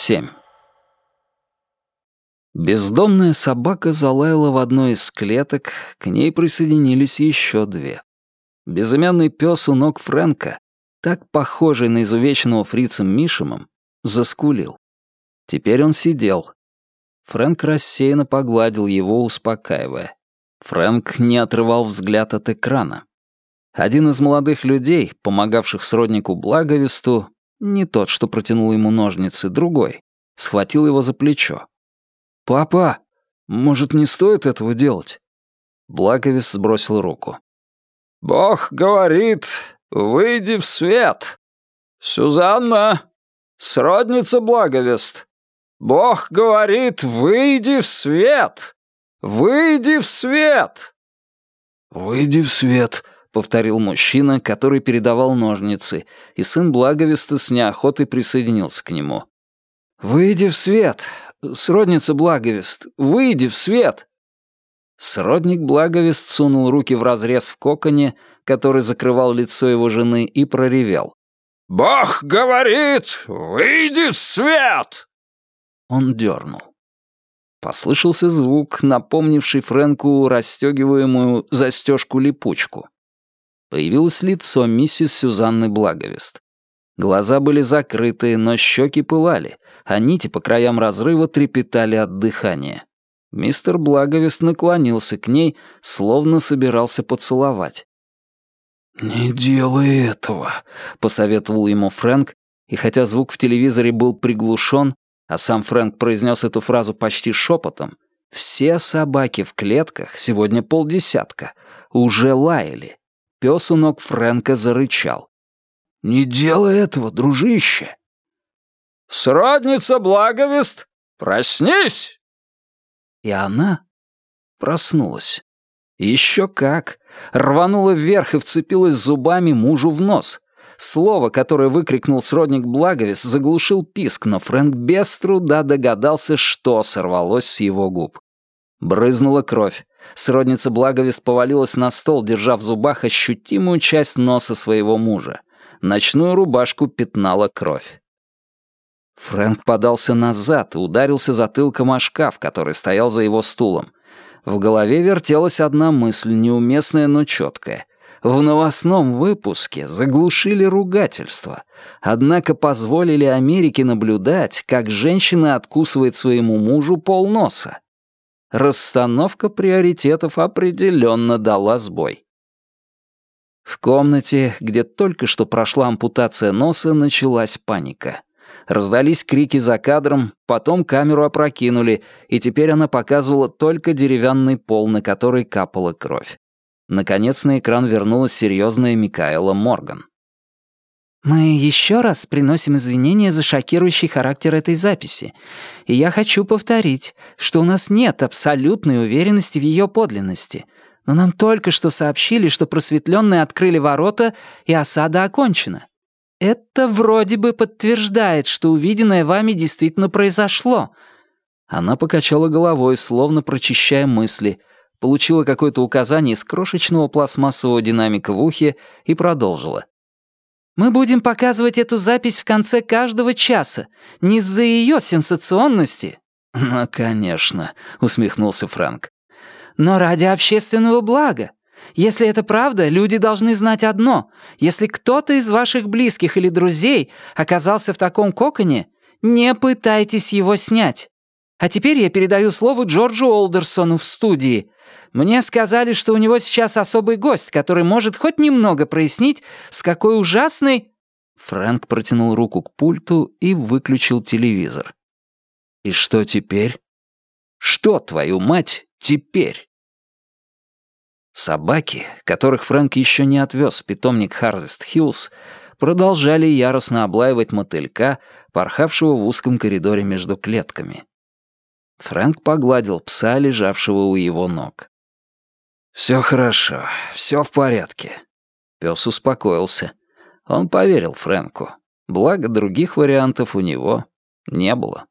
47. Бездомная собака залаяла в одной из клеток, к ней присоединились еще две. Безымянный пес у ног Фрэнка, так похожий на изувеченного фрицем Мишемом, заскулил. Теперь он сидел. Фрэнк рассеянно погладил его, успокаивая. Фрэнк не отрывал взгляд от экрана. Один из молодых людей, помогавших сроднику Благовесту, не тот, что протянул ему ножницы, другой, схватил его за плечо. «Папа, может, не стоит этого делать?» Благовест сбросил руку. «Бог говорит, выйди в свет. Сюзанна, сродница Благовест. Бог говорит, выйди в свет. Выйди в свет!» «Выйди в свет», — повторил мужчина, который передавал ножницы, и сын Благовеста с неохотой присоединился к нему. «Выйди в свет! Сродница Благовест! Выйди в свет!» Сродник Благовест сунул руки в разрез в коконе, который закрывал лицо его жены, и проревел. «Бог говорит, выйди в свет!» Он дернул. Послышался звук, напомнивший Фрэнку расстегиваемую застежку-липучку. Появилось лицо миссис Сюзанны Благовест. Глаза были закрыты, но щеки пылали, а нити по краям разрыва трепетали от дыхания. Мистер Благовест наклонился к ней, словно собирался поцеловать. «Не делай этого», — посоветовал ему Фрэнк, и хотя звук в телевизоре был приглушен, а сам Фрэнк произнес эту фразу почти шепотом, все собаки в клетках, сегодня полдесятка, уже лаяли. Пес у ног Фрэнка зарычал. «Не делай этого, дружище!» «Сродница Благовест, проснись!» И она проснулась. Еще как! Рванула вверх и вцепилась зубами мужу в нос. Слово, которое выкрикнул сродник Благовест, заглушил писк, но Фрэнк без труда догадался, что сорвалось с его губ. Брызнула кровь. Сродница Благовест повалилась на стол, держа в зубах ощутимую часть носа своего мужа. Ночную рубашку пятнала кровь. Фрэнк подался назад и ударился затылком о шкаф, который стоял за его стулом. В голове вертелась одна мысль, неуместная, но четкая. В новостном выпуске заглушили ругательство, однако позволили Америке наблюдать, как женщина откусывает своему мужу полноса. Расстановка приоритетов определенно дала сбой. В комнате, где только что прошла ампутация носа, началась паника. Раздались крики за кадром, потом камеру опрокинули, и теперь она показывала только деревянный пол, на который капала кровь. Наконец на экран вернулась серьезная Микаэла Морган. Мы еще раз приносим извинения за шокирующий характер этой записи. И я хочу повторить, что у нас нет абсолютной уверенности в ее подлинности. Но нам только что сообщили, что просветленные открыли ворота, и осада окончена. Это вроде бы подтверждает, что увиденное вами действительно произошло. Она покачала головой, словно прочищая мысли, получила какое-то указание из крошечного пластмассового динамика в ухе и продолжила. Мы будем показывать эту запись в конце каждого часа. Не из-за ее сенсационности». «Ну, конечно», — усмехнулся Фрэнк. «Но ради общественного блага. Если это правда, люди должны знать одно. Если кто-то из ваших близких или друзей оказался в таком коконе, не пытайтесь его снять. А теперь я передаю слово Джорджу Олдерсону в студии. Мне сказали, что у него сейчас особый гость, который может хоть немного прояснить, с какой ужасной...» Фрэнк протянул руку к пульту и выключил телевизор. «И что теперь? Что, твою мать, теперь?» Собаки, которых Фрэнк еще не отвез в питомник Харвест Хиллз, продолжали яростно облаивать мотылька, порхавшего в узком коридоре между клетками. Фрэнк погладил пса, лежавшего у его ног. «Все хорошо, все в порядке». Пес успокоился. Он поверил Фрэнку. Благо, других вариантов у него не было.